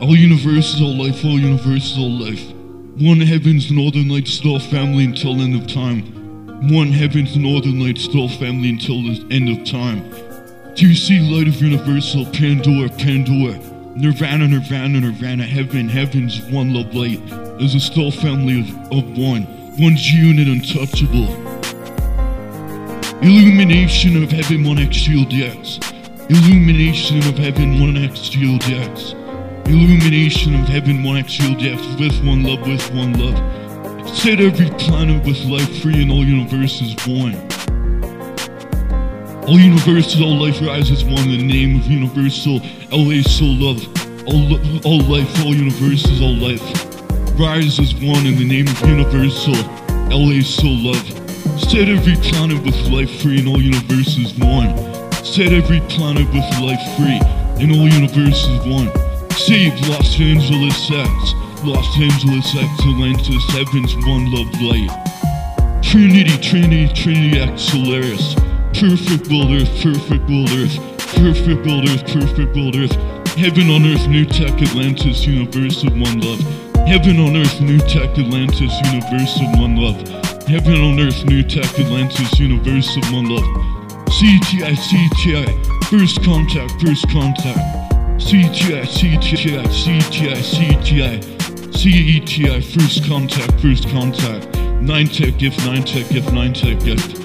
All universe is all life, all universe is all life. One heaven's northern light star family until end of time. One heaven's northern light star family until the end of time. Do you see light of universal, Pandora, Pandora. Nirvana, Nirvana, Nirvana, heaven, heaven's one love light. Is a star family of, of one. One's unit untouchable. Illumination of heaven, one X shield X. Illumination of heaven, one X shield X. Illumination of heaven, one shield X. With one love, with one love. Set every planet with life free and all universes one. All universes, all life rises one in the name of universal LA soul love. All, all life, all universes, all life rises one in the name of universal LA soul love. Set every planet with life free and all universes one. Set every planet with life free and all universes one. Save Los Angeles X. Los Angeles Atlantis Heaven's one love light. Trinity, Trinity, Trinity Solaris. Perfect world earth, perfect world earth, perfect world earth, perfect world earth. Heaven on earth, new tech Atlantis, universe of one love. Heaven on earth, new tech Atlantis, universe of one love. Heaven on earth, new tech Atlantis, universe of one love. CTI, CTI, first contact, first contact. CTI, CETI, first contact, first contact. Nine tech gift, nine tech gift, nine tech gift.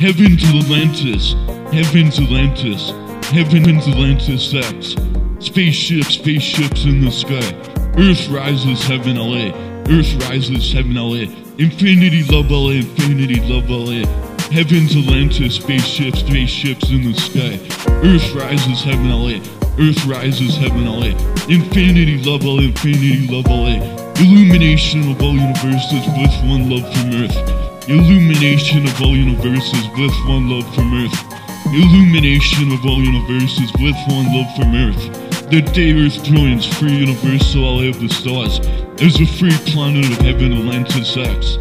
Heaven's Atlantis, Heaven's Atlantis, Heaven's Atlantis X. Spaceships, spaceships in the sky. Earth rises, Heaven LA. Earth rises, Heaven LA. Infinity Love LA, Infinity Love LA. Heaven's Atlantis, spaceships, spaceships in the sky. Earth rises, Heaven LA. Earth rises, Heaven LA. Infinity Love LA, Infinity Love LA. Illumination of all universes with one love from Earth. Illumination of all universes with one love from Earth. Illumination of all universes with one love from Earth. The day Earth joins free universal all of the stars as a free planet of heaven Atlantis X.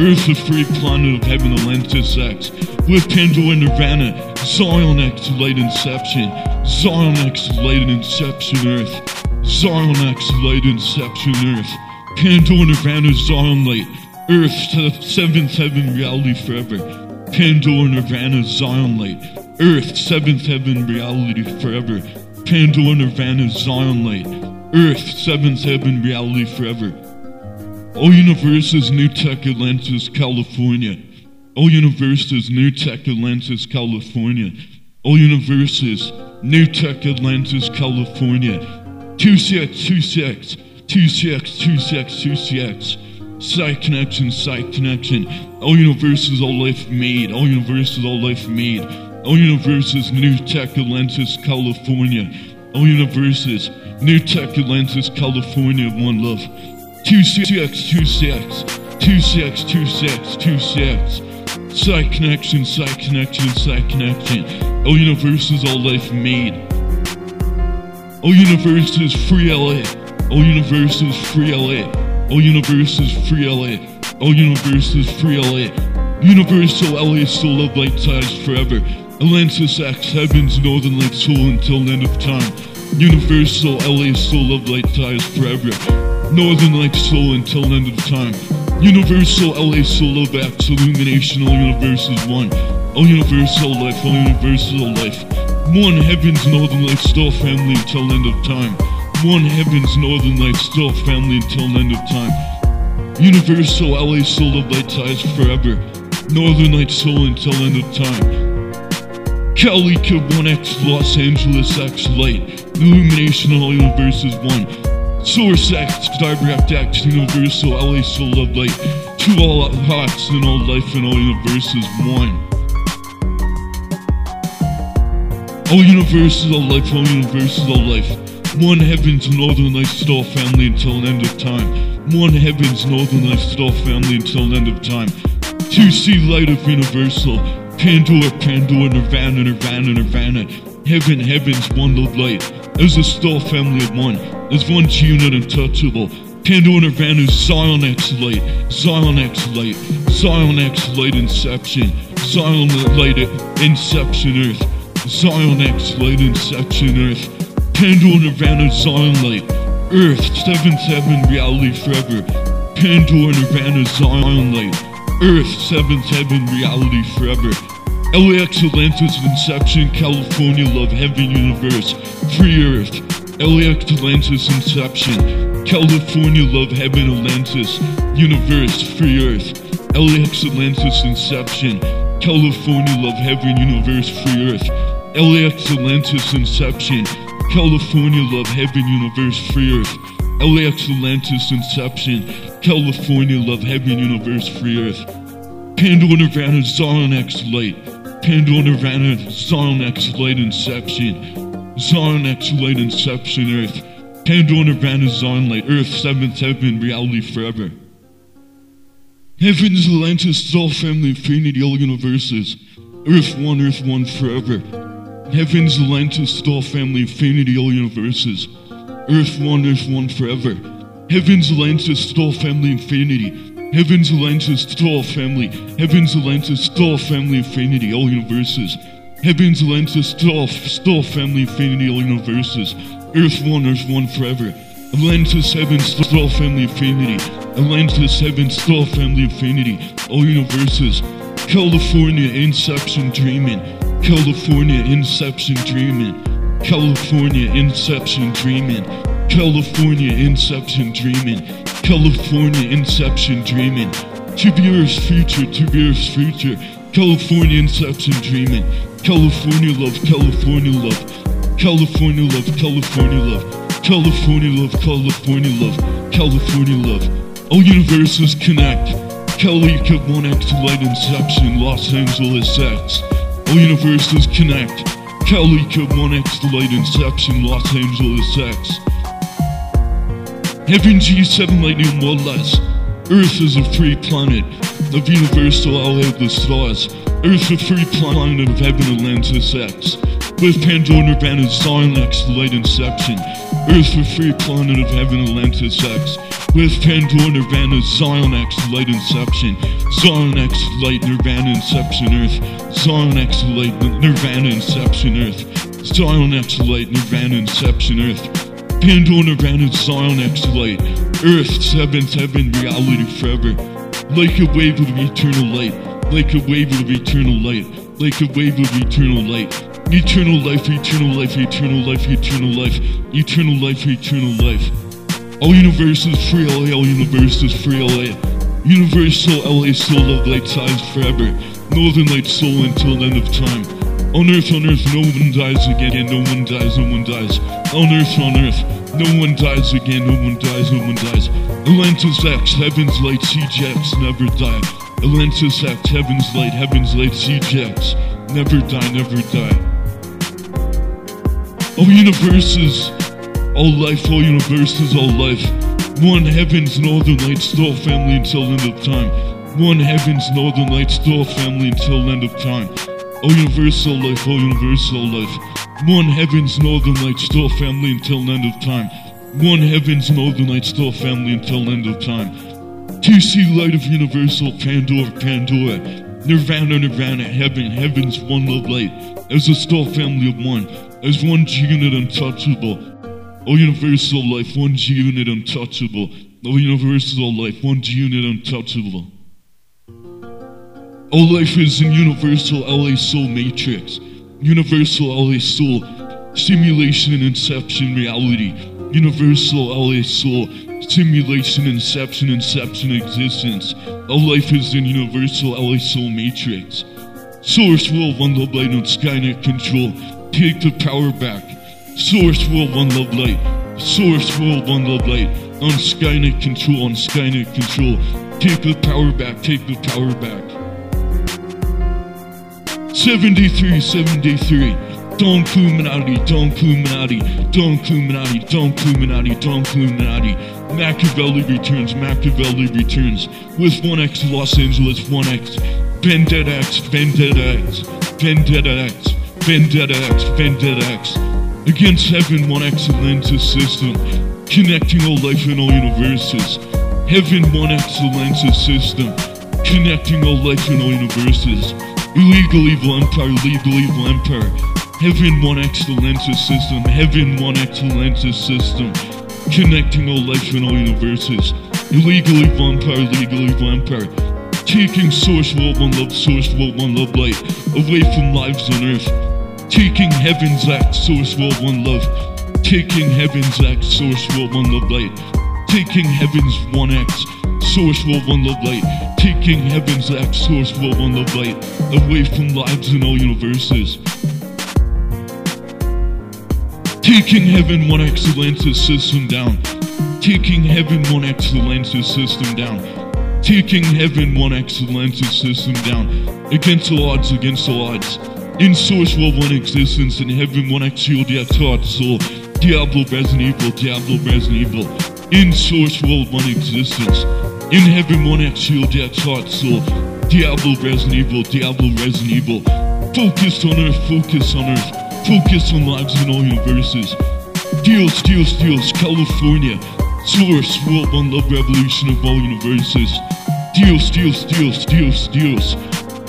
Earth a free planet of heaven Atlantis X. With Pandora Nirvana, Zion X late inception. Zion X late inception Earth. Zion X late inception Earth. Pandora Nirvana Zion light. Earth se- seventh heaven reality forever. Pandora Nirvana Zion late, Earth seventh heaven reality forever. Pandora Nirvana Zion late, Earth seventh heaven reality forever. All universes New Tech Atlantis, California. All universes New Tech Atlantis, California. All universes New Tech Atlantis, California. 2CX, 2CX, 2CX, 2CX, 2CX. Side connection, side connection. All universes, all life made. All universes, all life made. All universes New Tech Atlantis, California. All universes New Tech Atlantis, California, one love. 2CX, 2CX, 2CX, 2CX, 2CX. Side connection, side connection, side connection. All universes, all life made. All universes, free LA. All universes, free LA. All universes, free LA. All universes, free LA. Universal LA soul of light ties forever. Atlantis X, heaven's northern light soul until end of time. Universal LA soul of light ties forever. Northern light soul until end of time. Universal LA soul of X, illumination, all universes one. All universal life, all universal life. One heaven's northern light star family until end of time. One heaven's northern light star family until end of time. Universal LA soul of light ties forever. Northern light soul until end of time. Cali Kid 1X Los Angeles X Light. Illumination all universes 1. Source X, Direct X, Universal LA Soul of Light. two all hearts and all life and all universes 1. All universes, all life, all universes, all life. One heaven's northern light star family until end of time. One heaven's northern light star family until end of time. Two see light of universal. Pandora, Pandora, Nirvana, Nirvana, Nirvana. Heaven, heaven's one love light. As a star family of one. As one unit untouchable. Pandora, Nirvana, Zion X light. Zion X light. Zion X light inception. Zion light inception earth. Zion X light inception earth. Pandora Nirvana Zion light. Earth 7-7 reality forever. Pandora Nirvana Zion Light. Earth 7-7 reality forever. LAX Atlantis Inception California Love Heaven Universe Free Earth. LAX Atlantis Inception California Love Heaven Atlantis Universe Free Earth. LAX Atlantis Inception California Love Heaven Universe Free Earth. LAX Atlantis Inception California Love Heaven Universe Free Earth. LAX Atlantis Inception California Love Heaven Universe Free Earth. Pandora Nirvana Zion X Light. Pandora Nirvana Zion X Light Inception. Zion X Light Inception Earth. Pandora Nirvana Zion Light Earth 7th Heaven Reality Forever. Heavens Atlantis Soul Family Infinity All Universes. Earth 1 Earth 1 Forever. Heavens Atlantis Soul Family Infinity All Universes. Earth 1 Earth 1 Forever. Heavens Atlantis Soul Family Infinity. Heavens Atlantis Soul Family. Heavens Atlantis Soul Family Infinity All Universes. Heavens Atlantis Soul, Soul Family Infinity All Universes. Earth 1 Earth 1 Forever. Atlantis Heaven Soul Family affinity. Atlantis Heaven Soul Family affinity. All Universes. California Inception Dreaming. California Inception Dreaming. California Inception Dreaming. California Inception Dreaming. California Inception Dreaming. To be Earth's future, to be Earth's future. California Inception Dreaming. California love, California love. California love, California love. California love, California love. California love. All universes connect. Kid 1X Light Inception, Los Angeles X. All universes connect. Kid 1X Light Inception, Los Angeles X. Heaven G7 Lightning One Less. Earth is a free planet of universal all of the stars. Earth a free planet of heaven and Atlantis X. With Pandora Nirvana Zion X Light Inception. Earth a free planet of heaven and Atlantis X. With Pandora Nirvana Zion X Light Inception. Zion X Light Nirvana Inception Earth. Zion X Light Nirvana Inception Earth. Zion X Light Nirvana Inception Earth. Pandora Nirvana Zion X Light. Earth 7th Heaven Reality Forever. Like a wave of eternal light. Like a wave of eternal light. Like a wave of eternal light. Eternal life, eternal life, eternal life, eternal life, eternal life, eternal life. All universes free LA, all universes free LA. Universal LA soul love light size forever. Northern light soul until the end of time. On earth, on earth, no one dies again, no one dies, no one dies. On earth, on earth, no one dies again, no one dies, no one dies. Atlantis X, Heaven's Light, CJX, never die. Atlantis X, Heaven's Light, Heaven's Light, CJX, never die, never die. All universes, all life, all universes, all life. One Heaven's Northern Light, Star family until end of time. One Heaven's Northern Light, Star family until end of time. All universal life, all universal life. One Heaven's Northern Light, Star family until end of time. One Heaven's Northern Light, Star family until end of time. TC Light of Universal, Pandora, Pandora. Nirvana, Nirvana, Heaven, Heaven's one love light. As a star family of one, as one G unit untouchable. All universal life, one G unit untouchable. All universal life, one G unit untouchable. All life is in universal LA Soul Matrix. Universal LA Soul. Simulation and inception reality. Universal LA Soul. Simulation, inception, inception, existence. All life is in universal LA Soul Matrix. Source will one love light on Skynet control. Take the power back. Source will one love light. Source will one love light on Skynet control. On Skynet control. Take the power back. Take the power back. 73, 73. Don Illuminati, Don Illuminati, Don Illuminati, Don Illuminati, Don Illuminati. Machiavelli returns, Machiavelli returns. With 1x Los Angeles, 1x. Vendetta X, Vendetta X, Vendetta X, Vendetta X, Vendetta X. Against Heaven, 1x Atlantis system. Connecting all life and all universes. Heaven, 1x Atlantis system. Connecting all life and all universes. Illegal evil empire, legal evil empire. Heaven 1 Atlantis system, Heaven 1 Atlantis system. connecting all life and all universes. Illegally vampire, legally vampire. Taking source world one love, source world one love light away from lives on earth. Taking heaven's act, source world one love. Taking heaven's act, source world one love light. Taking heaven's one X, source world one love light. Taking heaven's act, source world one love light away from lives in all universes. Taking heaven one Atlantis system down. Taking heaven one Atlantis system down. Taking heaven one Atlantis system down. Against the odds, against the odds. In source world one existence, in heaven one shield yet taught soul. Diablo Resident Evil, Diablo Resident Evil. In source world one existence. In heaven one shield yet taught soul. Diablo Resident Evil, Diablo Resident Evil. Focused on earth, focus on earth. Focus on lives in all universes. Deals, deals, deals, California. Source, world one love revolution of all universes. Deals, deals, deals, deals, deals.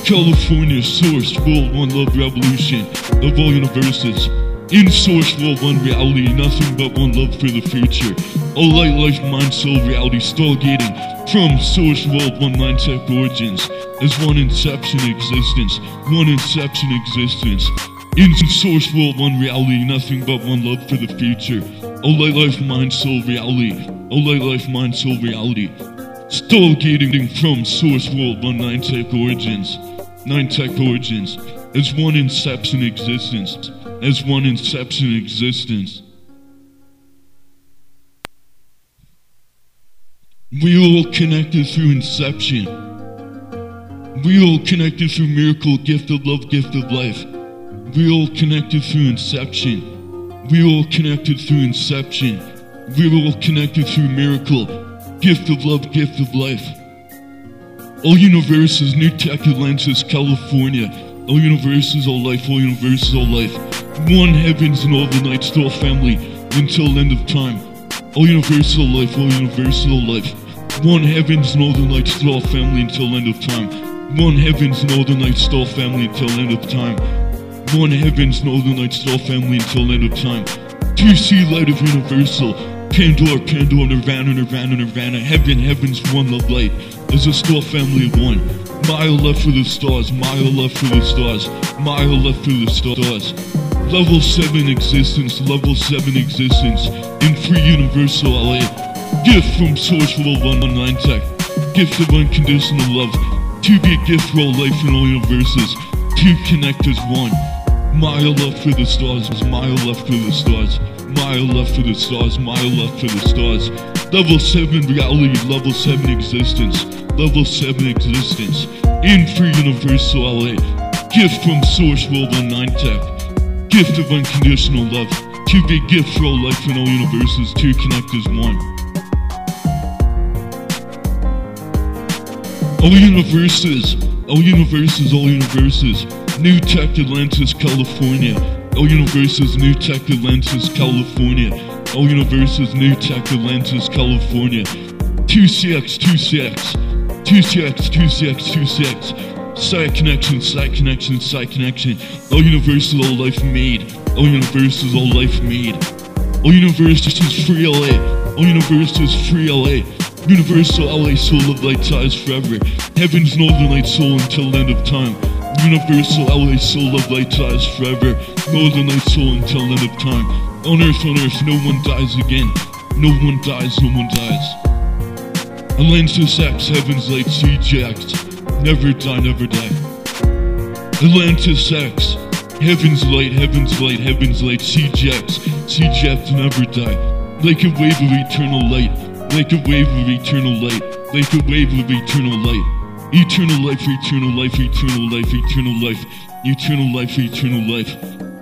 California source, world one love revolution of all universes. In source, world one reality, nothing but one love for the future. All light, life, mind, soul, reality, stargating from source, world one mindset origins as one inception existence, one inception existence. In source world, one reality, nothing but one love for the future. Oh, all light, life, mind, soul, reality. Oh, all light, life, mind, soul, reality. Stargating from source world, one nine tech origins. Nine tech origins. As one inception existence. As one inception existence. We all connected through inception. We all connected through miracle, gift of love, gift of life. We all connected through inception. We all connected through inception. We all connected through miracle, gift of love, gift of life. All universes, New Tech Atlantis, California. All universes, all life, all universes, all life. One heavens and all the night star family until end of time. All universal life, all universal life. One heavens and all the night star family until end of time. One heavens and all the night star family until end of time. One heavens and all the night star family until end of time. See light of universal. Pandora, Pandora, Nirvana, Nirvana, Nirvana. Heaven, heavens, one love light. As a star family of one. Mile left for the stars, mile left for the stars, mile left for the stars. Level 7 existence, level 7 existence, in free universal LA. Gift from Source Level 119 Tech. Gift of unconditional love. To be a gift for all life in all universes. To connect as one. Mile left for the stars, mile left for the stars. Mile left for the stars, mile left for the stars. Level 7 reality, level 7 existence. Level 7 existence. In free universal LA. Gift from Source World 19 Tech gift of unconditional love, to be gift for all life and all universes, to connect as one. All universes, all universes, all universes, New Tech Atlantis, California. All universes, New Tech Atlantis, California. All universes, New Tech Atlantis, California. 2CX, 2CX, 2CX, 2CX, 2CX. Side connection, side connection, side connection. All universal, all life made. All universals, all life made. All universes is free LA. All universes free LA. Universal LA soul of light ties forever. Heaven's northern light soul until the end of time. Universal LA soul of light ties forever. Northern light soul until end of time. On earth, on earth, no one dies again. No one dies, no one dies. Atlantis X, Heaven's Light, CJX. Never die, never die. Atlantis X. Heaven's light, heaven's light, heaven's light, CJX. CJX never die. Like a wave of eternal light. Like a wave of eternal light. Like a wave of eternal light. Eternal life, eternal life, eternal life, eternal life, eternal life, eternal life.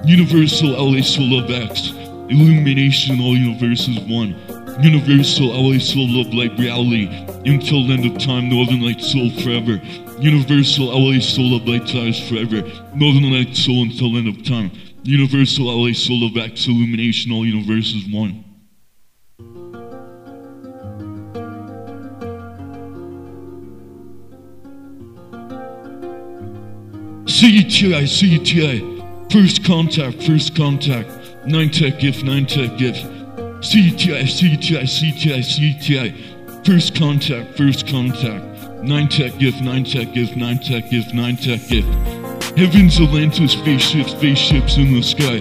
Universal LA Soul of X. Illumination, all universes one. Universal LA Soul of Light Reality. Until end of time, Northern Light Soul forever. Universal LA Soul of Light Ties forever. Northern Light Soul until end of time. Universal LA Soul of X Illumination, all universes one. CETI, CETI. Eh? First contact, first contact. Nine tech gift, nine tech gift. CTI, CTI, CTI, CTI. First contact, first contact. Nine tech gift, nine tech gift, nine tech gift, nine tech gift. Heavens, Atlantis, spaceships, spaceships in the sky.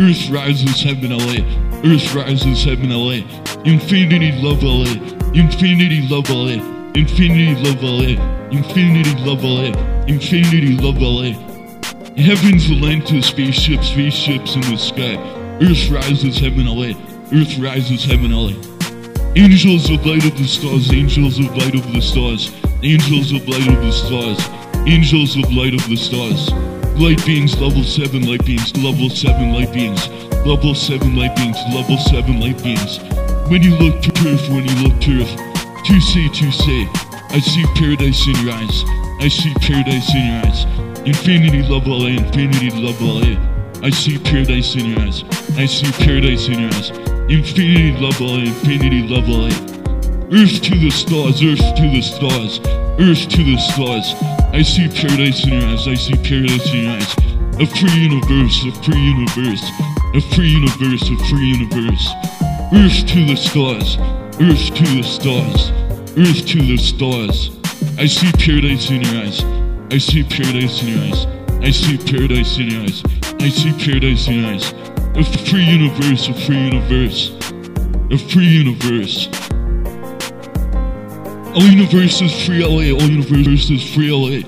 Earth rises, heaven, LA. Earth rises, heaven, LA. Infinity, love, LA. Infinity, love, LA. Infinity, love, LA. Infinity, love, LA. Infinity, love, LA. Heavens, Atlantis, spaceships, spaceships in the sky. Earth rises, heaven, LA. Earth rises, heaven, LA. Angels of light of the stars, angels of light of the stars, angels of light of the stars, angels of light of the stars. Light beings, level 7 light beings, level 7 light beings, level 7 light beings, level 7 light beings. When you look to earth, when you look to earth, to say, to say, I see paradise in your eyes, I see paradise in your eyes. Infinity love LA, infinity love LA. I see paradise in your eyes, I see paradise in your eyes. Infinity love LA, infinity love LA. Earth to the stars, earth to the stars, earth to the stars. I see paradise in your eyes, I see paradise in your eyes. A free universe, a free universe, a free universe, a free universe. Earth to the stars, earth to the stars, earth to the stars. I see paradise in your eyes, I see paradise in your eyes, I see paradise in your eyes, I see paradise in your eyes. A free universe, a free universe, a free universe. All universe is free LA, all universe is free LA.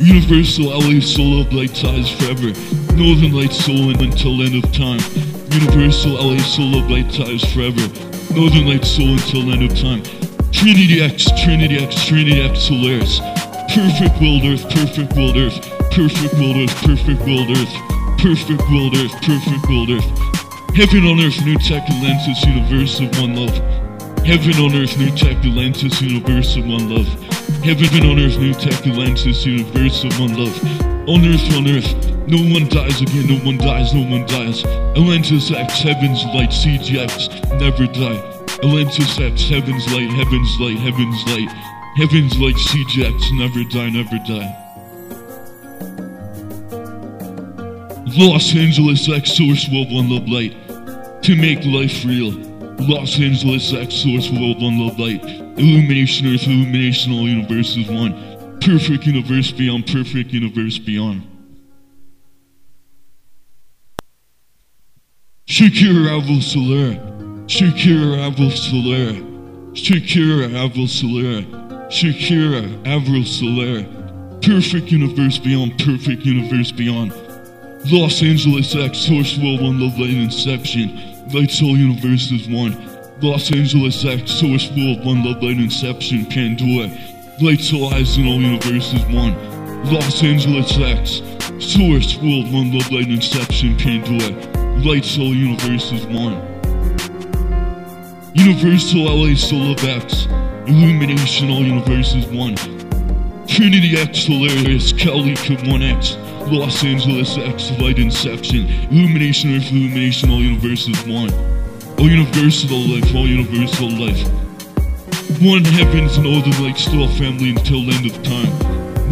Universal LA soul of light ties forever. Northern light soul until end of time. Universal LA soul of light ties forever. Northern light soul until end of time. Trinity X, Trinity X, Trinity X Solaris. Perfect world earth, perfect world earth, perfect world earth, perfect world earth, perfect world earth, perfect world earth. Heaven on earth, new tech Atlantis, universe of one love. Heaven on earth, new tech Atlantis, universe of one love. Heaven on earth, new tech Atlantis, universe of one love. On earth, on earth, no one dies again, no one dies, no one dies. Atlantis X, heaven's light, CGX, never die. Atlantis heaven's light, heaven's light, heaven's light. Heaven's light, CGX, never die, never die. Los Angeles X, source world, one love light. To make life real. Los Angeles X, source world, one love light. Illumination Earth, illumination, all universes one. Perfect universe beyond, perfect universe beyond. Shakira Avril Solera. Shakira Avril Solera. Shakira Avril Solera. Shakira Avril Solera. Perfect universe beyond, perfect universe beyond. Los Angeles X, Source World One Love Light Inception. Light Soul Universe is one. Los Angeles X, Source World One Love Light Inception. Pandora. Light Soul Eyes in all universes one. Los Angeles X, Source World One Love Light Inception. Pandora. Light Soul Universe is one. Universal LA of X. Illumination all universes one. Trinity X Hilarious Kid 1X. Los Angeles X Light Inception. Illumination Earth Illumination all universes one. All universal life, all universal life. One heavens northern light star family until end of time.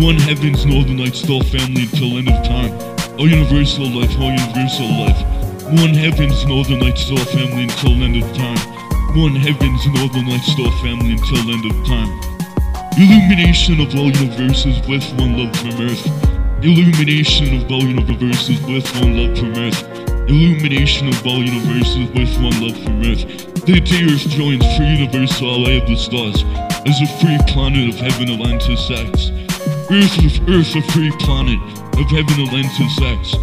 One heavens northern light star family until end of time. All universal life, all universal life. One heavens northern light star family until end of time. One heavens northern light star family until end of time. Illumination of all universes with one love from earth. Illumination of all universes with one love from earth. Illumination of all universes with one love from earth. The day Earth joins free universal LA of the stars as a free planet of heaven Atlantis X. Earth of Earth a free planet of heaven Atlantis X.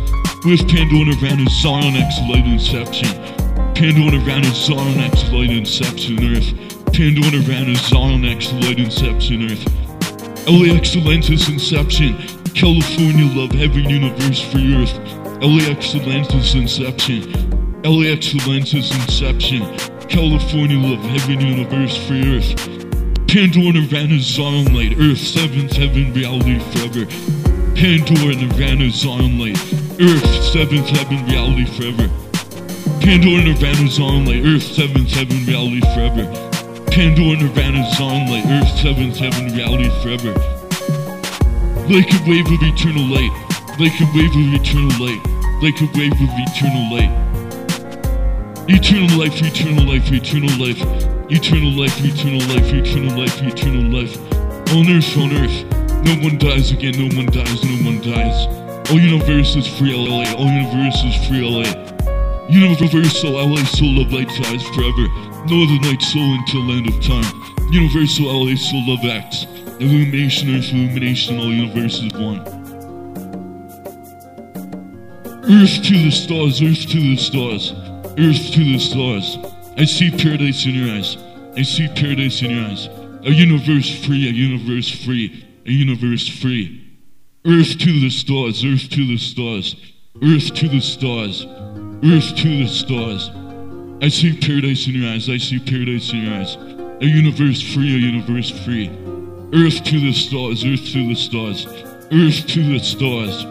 With Pandora Rana Zion X light inception. Pandora Rana Zion X light inception Earth. Pandora Rana Zion X light inception Earth. LAX Atlantis Inception. California love heaven universe free Earth. LAX Atlantis Inception. LAX Atlantis Inception. California love heaven universe free Earth. Pandora Nirvana Zion Light. Earth seventh heaven reality forever. Pandora Nirvana Zion Light. Earth seventh heaven reality forever. Pandora Nirvana on Light. Earth seventh heaven reality forever. Pandora Nirvana on Light. Earth seventh heaven reality forever. Like a wave of eternal light. Like a wave of eternal light. Like a wave of eternal light. Eternal life, eternal life, eternal life, eternal life, eternal life, eternal life, eternal life. On earth, on earth. No one dies again, no one dies, no one dies. All universe is free LA, all universe is free LA. Universal LA soul of light dies forever. No other night soul until end of time. Universal LA soul of Acts. Illumination, earth, illumination, all universe is one. Earth to the stars, earth to the stars, earth to the stars. I see paradise in your eyes. I see paradise in your eyes. A universe free, a universe free, a universe free. Earth to the stars, earth to the stars, earth to the stars, earth to the stars. I see paradise in your eyes, I see paradise in your eyes. A universe free, a universe free. Earth to the stars, earth to the stars, earth to the stars,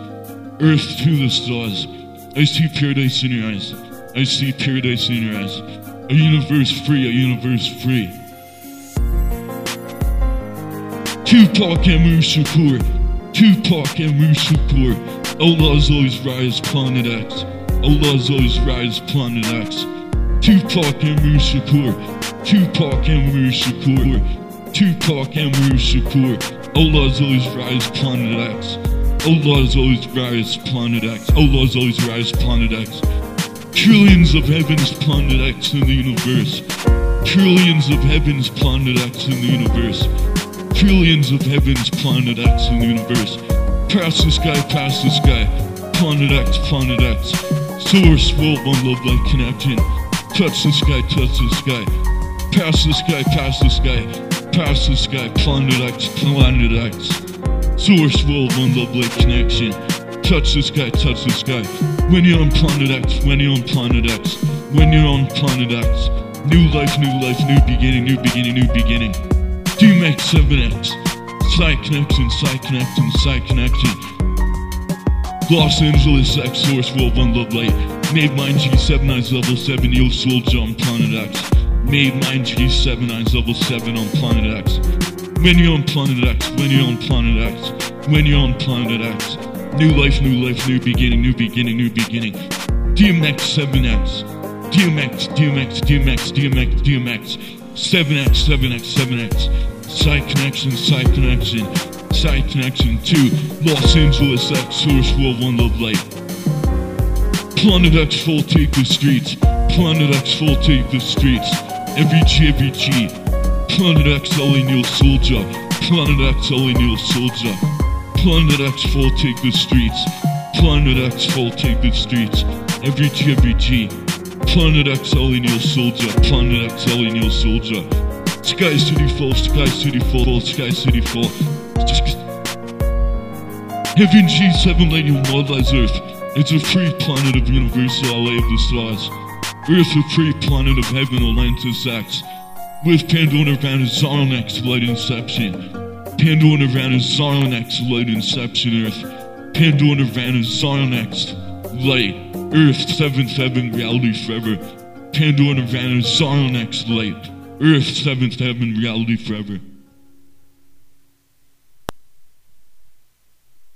earth to the stars. I see paradise in your eyes, I see paradise in your eyes. A universe free, a universe free. Tupac Amaru Shakur, Tupac Amaru Shakur. Allah's always rise, planet X. Allah's always rise, planet X. Tupac Amaru Shakur, Tupac Amaru Shakur, Tupac Amaru Shakur. Allah's always rise, planet X. Allah's always rise, planet X. Allah's always rise, planet X. Trillions of heavens, planet X in the universe. Trillions of heavens, planet X in the universe. Trillions of heavens, planet X in the universe. Pass the sky, pass the sky. Planet X, planet X. Source, world, one love light connection. Touch this guy, touch this guy. Pass this guy, pass this guy. Pass this guy, planet X, planet X. Source, world, one love light connection. Touch this guy, touch this guy. When you're on planet X, when you're on planet X, when you're on planet X. New life, new life, new beginning, new beginning, new beginning. do DMX 7X. Side connection, side connection, side connection. Los Angeles X Source World One Love Light. Made mine G7 9's level 7 Yo Soldier on Planet X. Made mine G7 9's level 7 on Planet X. When you're on Planet X, when you're on Planet X, when you're on Planet X. New life, new life, new beginning, new beginning, new beginning. DMX 7X. DMX, DMX, DMX, DMX, DMX. 7X, 7X, 7X. Side connection, side connection, side connection to Los Angeles X Source World One Love Light. Planet X full take the streets. Planet X full take the streets. Every G, every G. Planet X LA Neil Soldier. Planet X LA Neil Soldier. Planet X full take the streets. Planet X full take the streets. Every G, every G. Planet X LA Neil Soldier. Planet X LA Neil Soldier. Sky City full, Sky City full, Sky City full. Heaven G7 lighting wildlife Earth. It's a free planet of universal LA of the stars. Earth a free planet of heaven Atlantis X. With Pandora Nirvana Zion X light inception. Pandora Nirvana Zion X light inception Earth. Pandora Nirvana Zion X light. Earth 7th heaven reality forever. Pandora Nirvana Zion X light. Earth 7th heaven reality forever.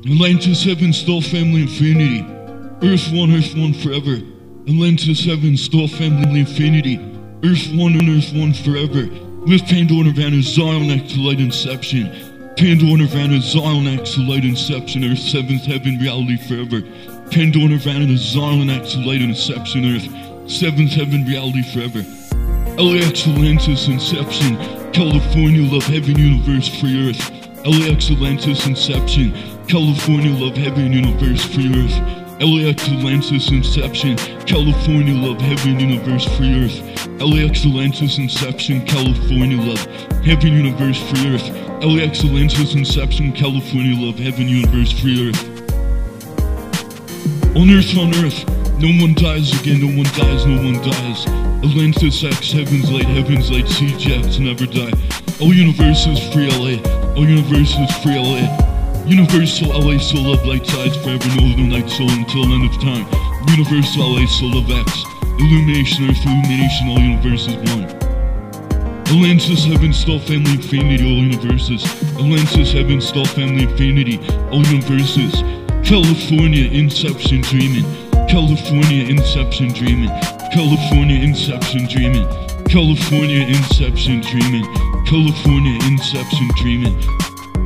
Atlantis heaven still family infinity. Earth one, Earth one forever. Atlantis heaven still family infinity. Earth one and Earth one forever. With Pandora Nirvana Zion X light inception. Pandora Nirvana Zion X light inception. Earth seventh heaven reality forever. Pandora Nirvana Zion X light inception. Earth seventh heaven reality forever. LAX Atlantis Inception, California Love Heaven Universe Free Earth. LAX Atlantis Inception, California Love Heaven Universe Free Earth. LAX Atlantis Inception, California Love Heaven Universe Free Earth. LAX Atlantis Inception, California Love Heaven Universe Free Earth. LAX Atlantis Inception, California Love Heaven Universe Free Earth. On Earth, on Earth, no one dies again, no one dies, no one dies. Atlantis X, Heaven's Light, Heaven's Light, CJX, never die. All universe is free LA, all universe is free LA. Universal LA, soul of light sides forever, no no night soul until end of time. Universal LA, soul of X. Illumination, Earth, illumination, all universes one. Atlantis, Heaven, Stall, Family, Infinity, all universes. Atlantis, Heaven, Stall, Family, Infinity, all universes. California, Inception, Dreaming. California, Inception, Dreaming. California Inception Dreaming. California Inception Dreaming. California Inception Dreaming.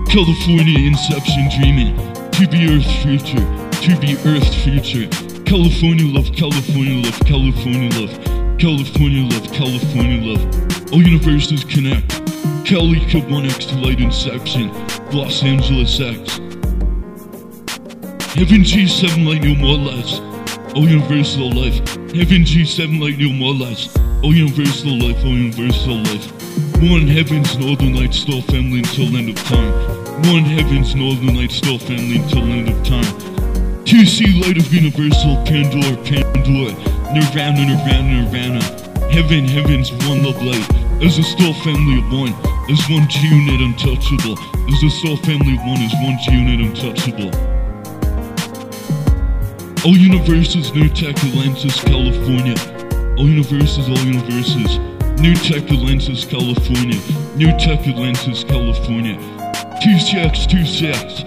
California Inception Dreaming. To be Earth Future. To be Earth Future. California love, California love, California love. California love, California love. All universes connect. Cali 1X to Light Inception. Los Angeles X. Heaven G7 Light New More Less. Oh Universal Life. Heaven G7 Light New More Less. Oh Universal Life, all Universal Life. One Heaven's Northern Light Star Family until end of time. One Heaven's Northern Light Star Family until end of time. 2C Light of Universal, Pandora, Pandora, Nirvana, Nirvana, Nirvana. Heaven, Heaven's one love light. As a star family of one, as one unit untouchable. As a star family of one, as one unit untouchable. All universes, New Tech Atlantis, California. All universes, all universes. New Tech Atlantis, California. New Tech Atlantis, California. 2CX, 2CX.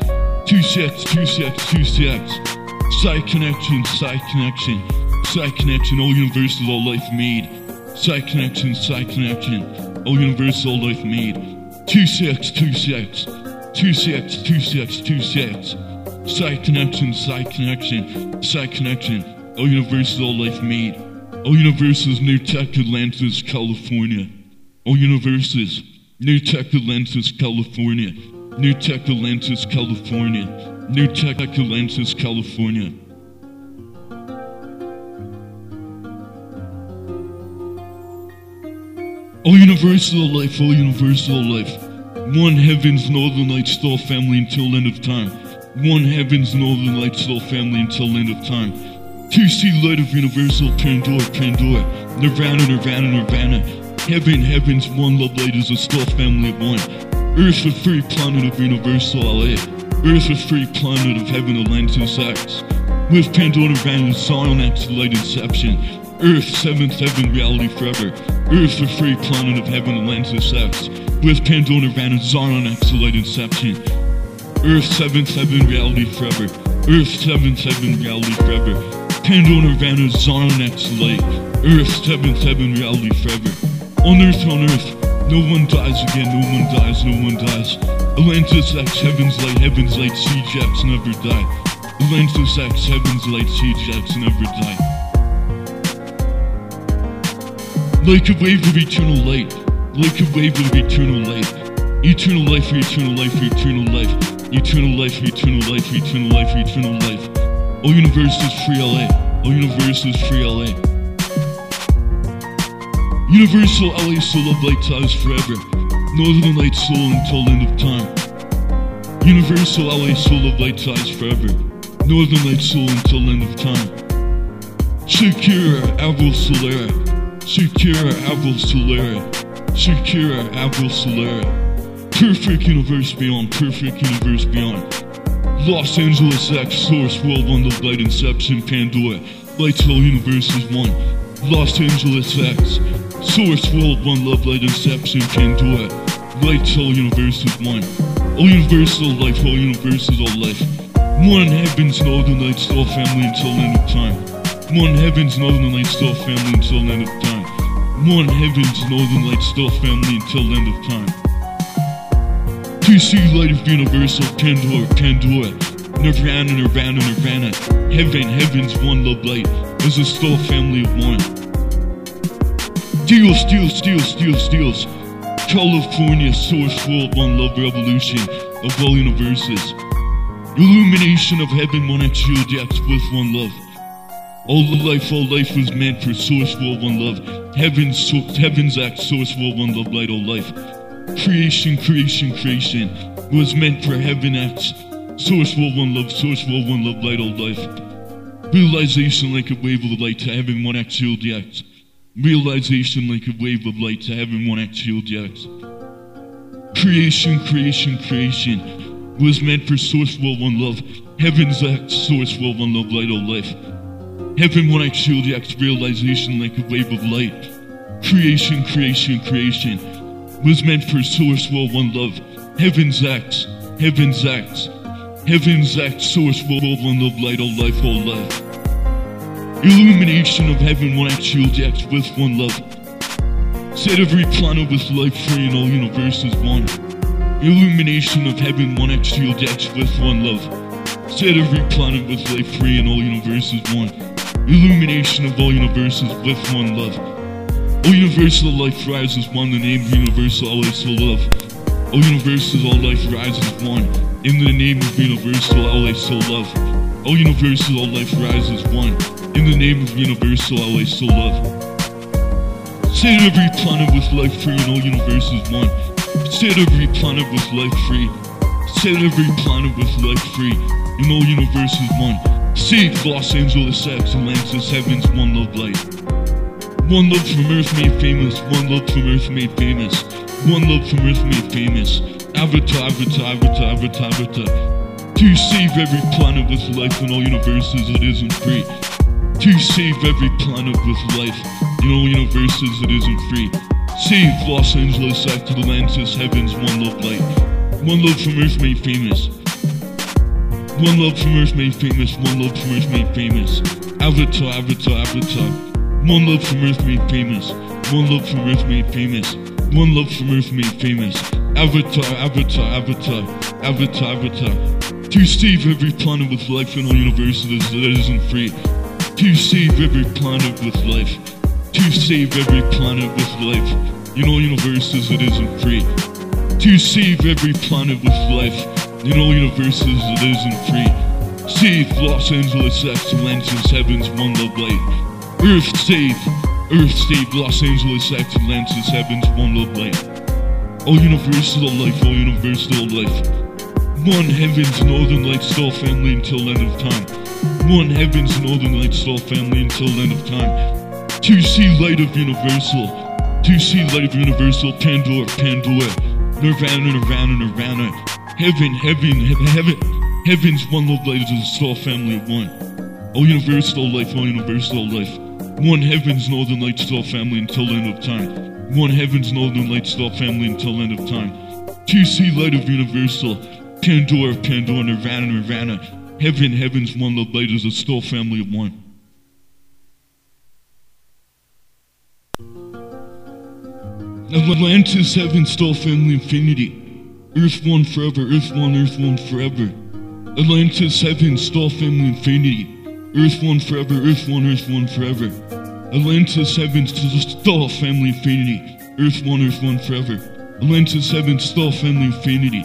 2CX, 2CX, 2CX. Side connection, side connection. Side connection, all universes, all life made. Side connection, side connection. All universes, all life made. 2CX, 2CX. 2CX, 2CX, 2CX. Side connection, side connection, side connection. All universes, all life made. All universes, New Tech Atlantis, California. All universes, New Tech Atlantis, California. New Tech Atlantis, California. New Tech Atlantis, California. All universal life, all universal life. One heaven's northern light star family until end of time. One heaven's northern light star family until end of time. 2C light of universal Pandora, Pandora. Nirvana, Nirvana, Nirvana. Heaven, heaven's one love light is a star family of one. Earth a free planet of universal LA. Earth a free planet of heaven Atlantis X. With Pandora, Nirvana, Zion X light inception. Earth, seventh heaven, reality forever. Earth, a free planet of heaven, Atlantis X. With Pandora, Nirvana, Zion X light inception. Earth, seventh heaven, reality forever. Earth, seventh heaven, reality forever. Pandora, Nirvana, Zion X light. Earth, seventh heaven, reality forever. On Earth, on Earth, no one dies again, no one dies, no one dies. Atlantis X, heaven's light, heaven's light, Sea Jacks never die. Atlantis X, heaven's light, Sea Jacks never die. Like a wave of eternal light, like a wave of eternal light. Eternal life eternal life for eternal life. Eternal life eternal life eternal life eternal life. All universe is free LA. All universe is free LA. Universal LA soul of light ties forever. Northern light soul until end of time. Universal LA soul of light ties forever. Northern light soul until end of time. Shakira Avril Solera. Shakira Avril Solera. Shakira Avril Solera. Perfect universe beyond, perfect universe beyond. Los Angeles X, Source, World, One, Love, Light, Inception, Pandora. Light, Soul, Universe is one. Los Angeles X, Source, World, One, Love, Light, Inception, Pandora. Light, Soul, Universe is one. All universal life, all universe is all life. One heaven's northern light star family until end of time. One heaven's northern light star family until end of time. One heaven's northern light star family until end of time. 2C light of universal Pandora, Pandora. Nirvana, Nirvana, Nirvana. Heaven, heaven's one love light. Is a star family of one. Steals, steals, steals, steals, steals. California source world one love revolution of all universes. Illumination of heaven, one X shield X with one love. All the life, all life was meant for source world one love. Heaven's, so, heaven's act, source world one love, light all life. Creation, creation, creation was meant for heaven X. Source world one love, source world one love, light all life. Realization like a wave of light to heaven, one X shield X. Realization like a wave of light to heaven, one X shield X. Creation, creation, creation was meant for source world one love. Heaven's X, source world one love, light all life. Heaven, one X shield X. Realization like a wave of light. Creation, creation, creation was meant for source world one love. Heaven's X, heaven's X. Heaven's X, source world one love, light all life, all life. Illumination of heaven, one actual X with one love. Set every planet with life free and all universes one. Illumination of heaven, one actual X with one love. Set every planet with life free and all universes one. Illumination of all universes with one love. All universal life rises one, in the name of universal always so love. All universals, all life rises one, in the name of universal always so love. All universal, all life rises one, in the name of universal always so love. Set every planet with life free and all universes one. Set every planet with life free. Set every planet with life free and all universes one. Save Los Angeles X, Atlantis, Heavens, One Love Light. One love from Earth made famous. One love from Earth made famous. One love from Earth made famous. Avatar, avatar, avatar, avatar, avatar. To save every planet with life in all universes it isn't free. To save every planet with life in all universes it isn't free. Save Los Angeles after Atlantis, heavens, one love light. One love from Earth made famous. One love from Earth made famous. One love from Earth made famous. Avatar, avatar, avatar. One love from Earth made famous. One love from Earth made famous. One love from Earth made famous. Avatar, avatar, avatar, avatar, avatar. To save every planet with life in all universes that isn't free. To save every planet with life. To save every planet with life in all universes that isn't free. To save every planet with life in all universes that isn't free. Save Los Angeles, Atlantis, Heavens, One Love Light. Earth save, Earth save Los Angeles, X, Atlantis, Heavens, One Love Light. All universal life, all universal life. One heavens, northern light, star family until end of time. One heavens, northern light, star family until end of time. To see light of universal, to see light of universal, Pandora, Pandora, Nirvana, Nirvana, Nirvana. Heaven, heaven, heaven, heaven. Heaven's one love light is a star family of one. All universal life, all universal life. One heaven's northern light star family until end of time. One heaven's northern light star family until end of time. TC light of universal, Pandora, Pandora, Nirvana, Nirvana. Heaven, heaven's one love light is a star family of one. Atlantis, heaven, star family, infinity. Earth one forever, Earth one, Earth one forever. Atlantis, heaven, star family, infinity. Earth one forever, Earth one, Earth one forever. Atlantis, heaven, star family, infinity. Earth one, Earth one forever. Atlantis, heaven, star family, infinity.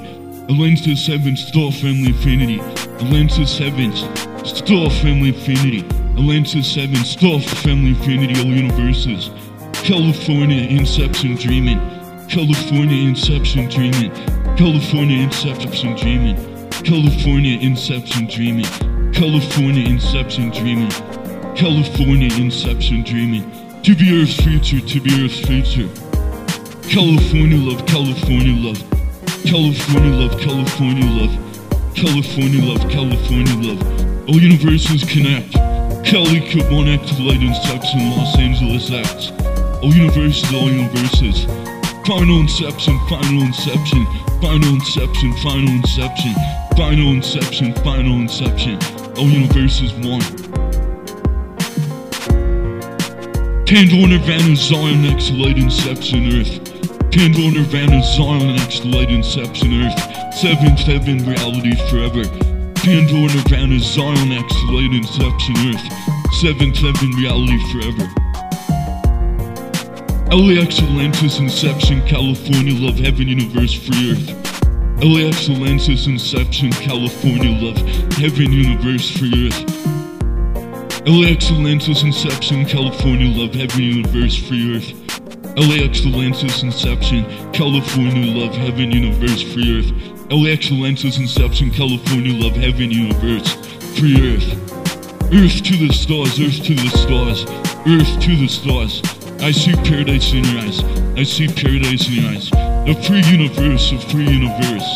Atlantis, heaven, star family, infinity. Atlantis, heaven, star family, infinity. Atlantis, heaven, star family, infinity, all universes. California, inception, dreaming. California, inception, dreaming. California, inception, dreaming. California, inception, dreaming. California, inception, dreaming. California, inception, dreaming. To be Earth's future, to be Earth's future. California love, California love. California love, California love. California love, California love. All universes connect. Cali could one act of light inception, Los Angeles acts. All universes, all universes. Final inception, final inception, final inception, final inception, final inception, final inception. All is one. Pandora Nirvana Zion X Light Inception Earth. Pandora Nirvana Zion X Light Inception Earth. Seventh Heaven Reality Forever. Pandora Nirvana Zion X Light Inception Earth. Seventh Heaven Reality Forever. LAX Atlantis Inception California Love Heaven Universe Free Earth. LAX Atlantis Inception California Love Heaven Universe Free Earth. LAX Atlantis Inception California Love Heaven Universe Free Earth. LAX Atlantis Inception California Love Heaven Universe Free Earth. LAX Atlantis Inception California Love Heaven Universe Free Earth. Earth to the stars, Earth to the stars, Earth to the stars. I see paradise in your eyes. I see paradise in your eyes. A free universe, a free universe.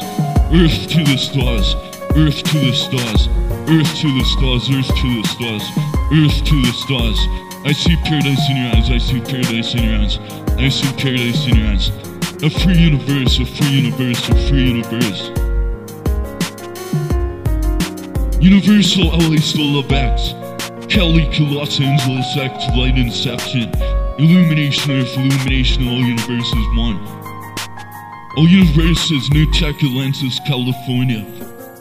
Earth to the stars, Earth to the stars, Earth to the stars, Earth to the stars, Earth to the stars. I see paradise in your eyes. I see paradise in your eyes. I see paradise in your eyes. A free universe, a free universe, a free universe. Universal LA still love X. Kelly, Los Angeles, X, Light, Inception. Illumination, Earth, Illumination, all universes one. All universes, New Tech, Atlantis, California.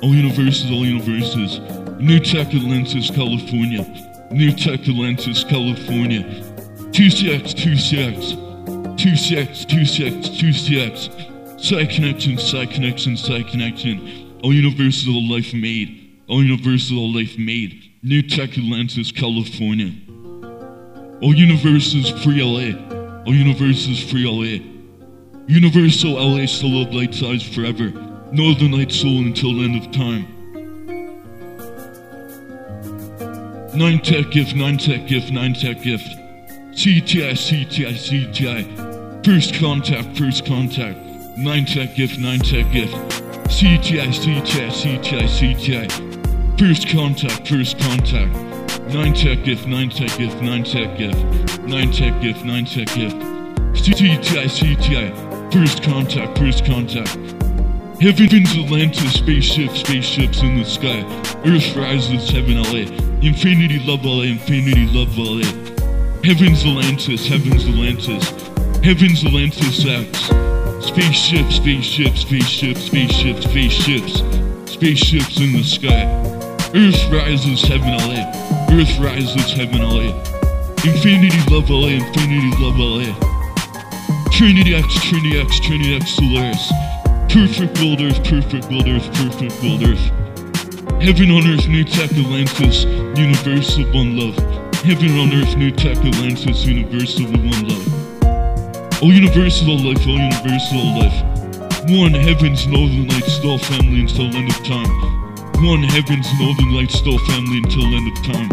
All universes, all universes. New Tech, Atlantis, California. New Tech, Atlantis, California. 2CX, 2CX. 2CX, 2CX, 2CX. Side connection, side connection, side connection. All universes, all life made. All universes, all life made. New Tech Atlantis, California. All universes, free LA. All universes, free LA. Universal LA of light size forever. Northern Light Soul until end of time. Nine tech gift, nine tech gift, nine tech gift. CTI, CTI, CTI. First contact, first contact. Nine tech gift, nine tech gift. CTI, CTI, CTI, CTI. First contact, first contact. Nine tech gift, nine tech gift, nine tech gift. Nine tech gift, nine tech gift. CTI, CTI. First contact, first contact. Heaven's Atlantis, spaceships, spaceships in the sky. Earth rises, heaven LA. Infinity love LA, infinity love LA. Heaven's Atlantis, heaven's Atlantis. Heaven's Atlantis X. Spaceships, spaceships, spaceships, spaceships, spaceships. Spaceships in the sky. Earth rises, heaven LA. Earth rises, heaven LA. Infinity love LA, infinity love LA. Trinity X, Trinity X, Trinity X Solaris. Perfect earth, perfect earth, perfect earth. Heaven on earth, new tech Atlantis, universal one love. Heaven on earth, new tech Atlantis, universal one love. All universal all life, all universal all life. One heaven's northern light star family until end of time. One heaven's northern light star family until end of time.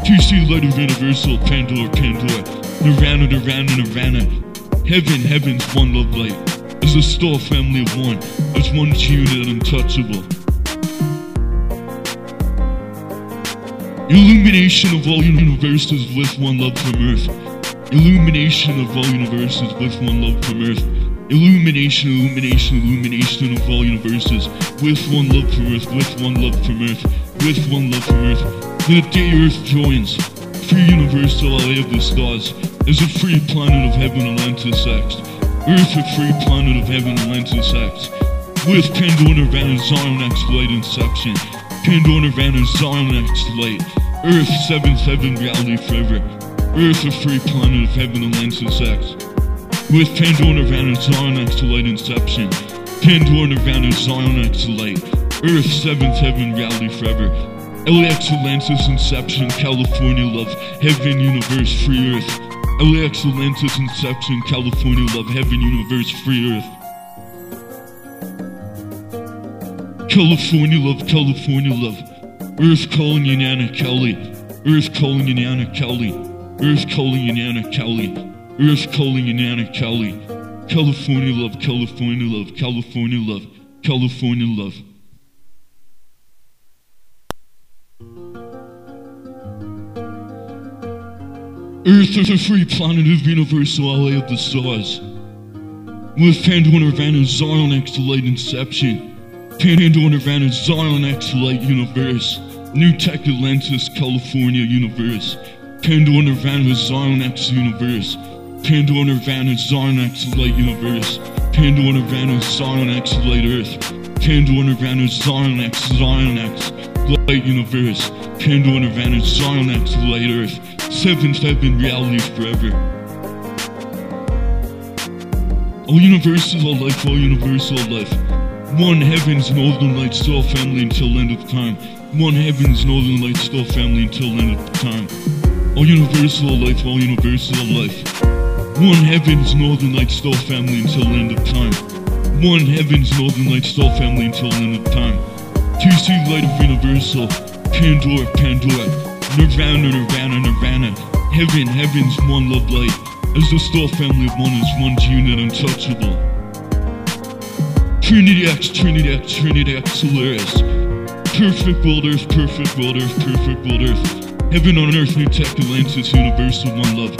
TC light of universal, Pandora, Pandora. Nirvana, Nirvana, Nirvana. Heaven, heaven's one love light. As a star family of one, It's one unit untouchable. Illumination of all universes with one love from Earth. Illumination of all universes with one love from Earth. Illumination, illumination, illumination of all universes with one love from Earth, with one love from Earth, with one love from Earth. The day Earth joins, free universal LA of the stars, is a free planet of heaven and Atlantis X. Earth a free planet of heaven and Atlantis X. With Pandora Nirvana Zion X light inception. Pandora Nirvana Zion X light. Earth 7-7 reality forever. Earth a free planet of heaven and Atlantis X. With Pandora Nirvana Zion X light inception. Pandora Nirvana Zion X light. Earth 7-7 reality forever. LAX Atlantis Inception, California Love, Heaven Universe, Free Earth. LAX Atlantis Inception, California Love, Heaven Universe, Free Earth. California Love, California Love. Earth calling in Anna Kelly. Earth calling in Anna Kelly. Earth calling in Anna Kelly. Earth calling in Anna Kelly. California Love, California Love, California Love, California Love. Earth is a free planet of universal LA of the stars. With Pandora Nirvana Zion X Light Inception. Pandora Nirvana Zion X Light Universe. New Tech Atlantis California Universe. Pandora Nirvana Zion X Universe. Pandora Nirvana Zion X Light Universe. Pandora Nirvana Zion X Light Earth. Pandora Nirvana Zion X Zion X Light Universe. Pandora Nirvana Zion X Light Earth. Seven been realities Forever. All universal all life, all universal life. One heaven's northern light star family until end of time. One heaven's northern light star family until end of time. All universal life, all universal life. One heaven's northern light star family until end of time. One heaven's northern light star family until end of time. Two C light of universal. Pandora, Pandora. Nirvana, Nirvana, Nirvana. Heaven, heaven's one love light. As the star family of one is one unit untouchable. Trinity X, Trinity X, Trinity X, Solaris. Perfect world earth, perfect world earth, perfect world earth. Heaven on earth, new tech, Atlantis, universal one love.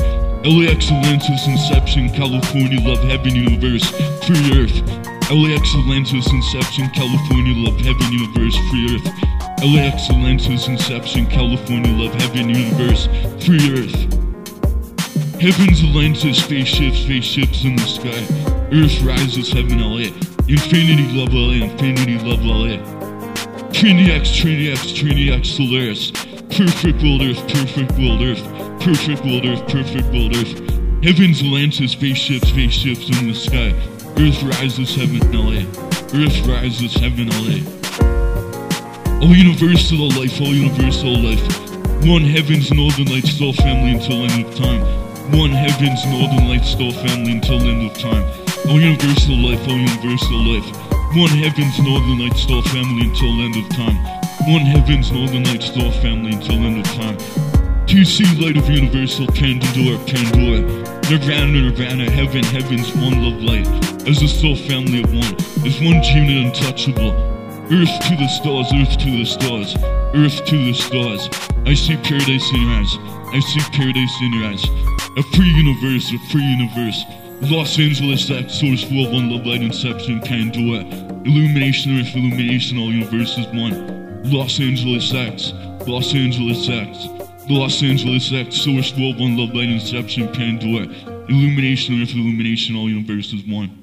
LAX Atlantis, Inception, California, love, heaven, universe, free earth. LAX Atlantis, Inception, California, love, heaven, universe, free earth. LAX Atlantis, Inception, California, Love, Heaven, Universe, Free Earth. Heaven's Atlantis, spaceships, spaceships in the sky. Earth rises, Heaven, LA. Infinity, Love, LA, Infinity, Love, LA. Trinity X, Trinity X, Trinity X, Solaris. Perfect world Earth, perfect world Earth. Perfect world Earth, perfect world Earth. Heaven's Atlantis, spaceships, spaceships in the sky. Earth rises, Heaven, LA. Earth rises, Heaven, LA. All universal life, all universal life. One heaven's northern light, still family until end of time. One heaven's northern light, still family until end of time. All universal life, all universal life. One heaven's northern light, still family until end of time. One heaven's northern light, still family until end of time. See light of universal, Pandora, Pandora. Nirvana, Nirvana, heaven, heaven's one love light. As a soul family of one, as one unit untouchable. Earth to the stars, earth to the stars, earth to the stars. I see paradise in your eyes. I see paradise in your eyes. A free universe, a free universe. Los Angeles X, Source World, One Love Light, Inception, Pandora. Illumination, Earth, Illumination, all universes one. Los Angeles X, Los Angeles X. Los Angeles X, Source World, One Love Light, Inception, Pandora. Illumination, Earth, Illumination, all universes one.